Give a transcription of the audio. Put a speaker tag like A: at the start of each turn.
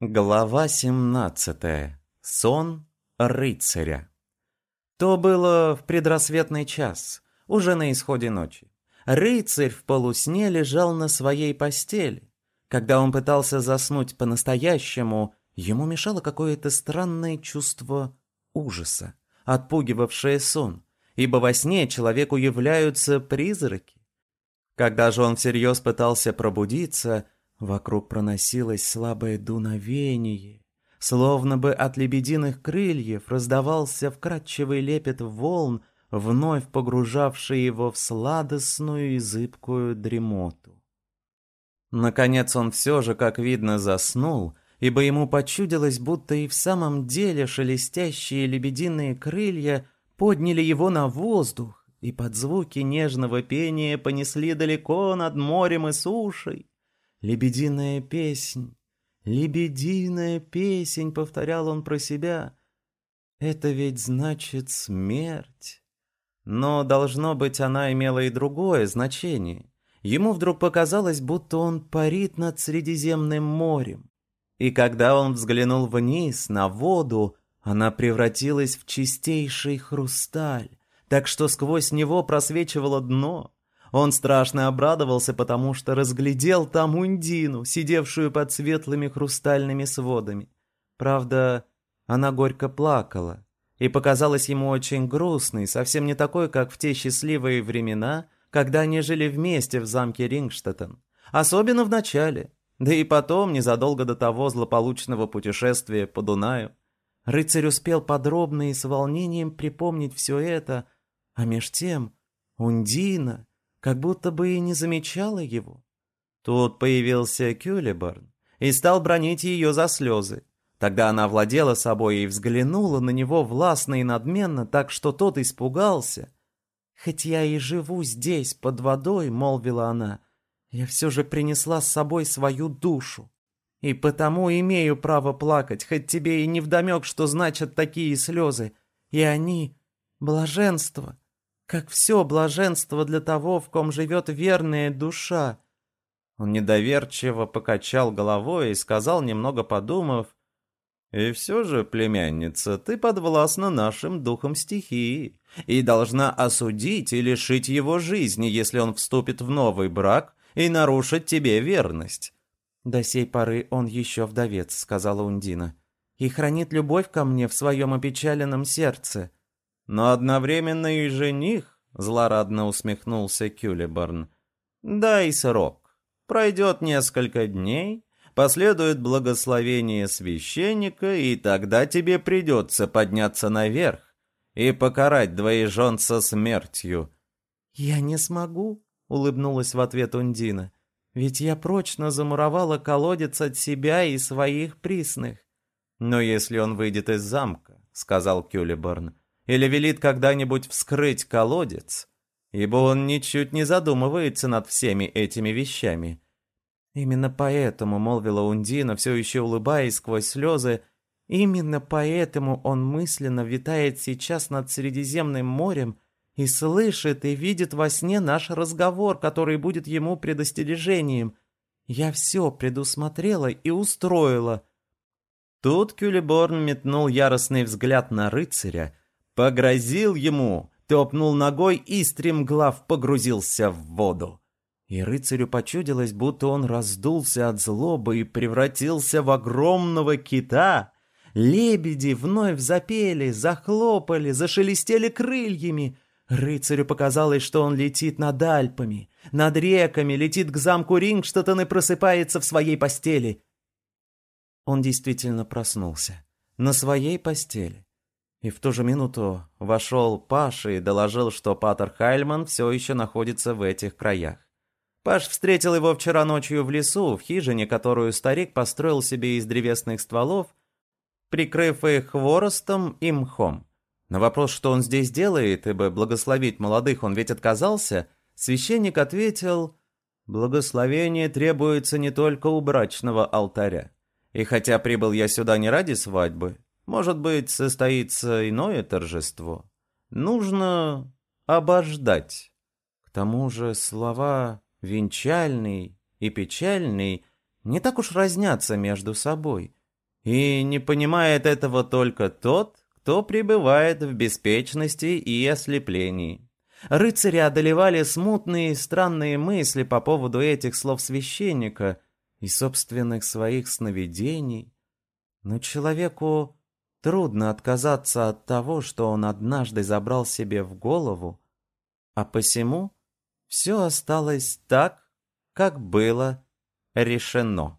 A: Глава 17. Сон рыцаря. То было в предрассветный час, уже на исходе ночи. Рыцарь в полусне лежал на своей постели. Когда он пытался заснуть по-настоящему, ему мешало какое-то странное чувство ужаса, отпугивавшее сон, ибо во сне человеку являются призраки. Когда же он всерьез пытался пробудиться – Вокруг проносилось слабое дуновение, словно бы от лебединых крыльев раздавался вкрадчивый лепет волн, вновь погружавший его в сладостную и зыбкую дремоту. Наконец он все же, как видно, заснул, ибо ему почудилось, будто и в самом деле шелестящие лебединые крылья подняли его на воздух, и под звуки нежного пения понесли далеко над морем и сушей. «Лебединая песнь, лебединая песнь», — повторял он про себя. «Это ведь значит смерть». Но, должно быть, она имела и другое значение. Ему вдруг показалось, будто он парит над Средиземным морем. И когда он взглянул вниз, на воду, она превратилась в чистейший хрусталь, так что сквозь него просвечивало дно. Он страшно обрадовался, потому что разглядел там Ундину, сидевшую под светлыми хрустальными сводами. Правда, она горько плакала и показалась ему очень грустной, совсем не такой, как в те счастливые времена, когда они жили вместе в замке Рингштеттен. Особенно в начале, да и потом, незадолго до того злополучного путешествия по Дунаю. Рыцарь успел подробно и с волнением припомнить все это, а меж тем Ундина как будто бы и не замечала его. Тут появился Кюлеборн и стал бронить ее за слезы. Тогда она владела собой и взглянула на него властно и надменно, так что тот испугался. «Хоть я и живу здесь, под водой», — молвила она, — «я все же принесла с собой свою душу. И потому имею право плакать, хоть тебе и не вдомек, что значат такие слезы. И они — блаженство, как все блаженство для того, в ком живет верная душа. Он недоверчиво покачал головой и сказал, немного подумав, «И все же, племянница, ты подвластна нашим духам стихии и должна осудить и лишить его жизни, если он вступит в новый брак и нарушит тебе верность». «До сей поры он еще вдовец», — сказала Ундина, «и хранит любовь ко мне в своем опечаленном сердце» но одновременно и жених, злорадно усмехнулся Кюлеборн. Дай срок. Пройдет несколько дней, последует благословение священника, и тогда тебе придется подняться наверх и покарать двоеженца смертью. «Я не смогу», — улыбнулась в ответ Ундина, «ведь я прочно замуровала колодец от себя и своих присных». «Но если он выйдет из замка», — сказал Кюлеборн, или велит когда-нибудь вскрыть колодец, ибо он ничуть не задумывается над всеми этими вещами. Именно поэтому, молвила Ундина, все еще улыбаясь сквозь слезы, именно поэтому он мысленно витает сейчас над Средиземным морем и слышит и видит во сне наш разговор, который будет ему предостережением. Я все предусмотрела и устроила. Тут Кюлеборн метнул яростный взгляд на рыцаря, погрозил ему, топнул ногой и стремглав погрузился в воду. И рыцарю почудилось, будто он раздулся от злобы и превратился в огромного кита. Лебеди вновь запели, захлопали, зашелестели крыльями. Рыцарю показалось, что он летит над Альпами, над реками, летит к замку Рингштадтен и просыпается в своей постели. Он действительно проснулся. На своей постели. И в ту же минуту вошел Паш и доложил, что Патер Хайльман все еще находится в этих краях. Паш встретил его вчера ночью в лесу, в хижине, которую старик построил себе из древесных стволов, прикрыв их хворостом и мхом. На вопрос, что он здесь делает, ибо благословить молодых он ведь отказался, священник ответил, «Благословение требуется не только у брачного алтаря. И хотя прибыл я сюда не ради свадьбы, может быть, состоится иное торжество. Нужно обождать. К тому же слова «венчальный» и «печальный» не так уж разнятся между собой. И не понимает этого только тот, кто пребывает в беспечности и ослеплении. Рыцаря одолевали смутные и странные мысли по поводу этих слов священника и собственных своих сновидений. Но человеку трудно отказаться от того, что он однажды забрал себе в голову, а посему все осталось так, как было решено.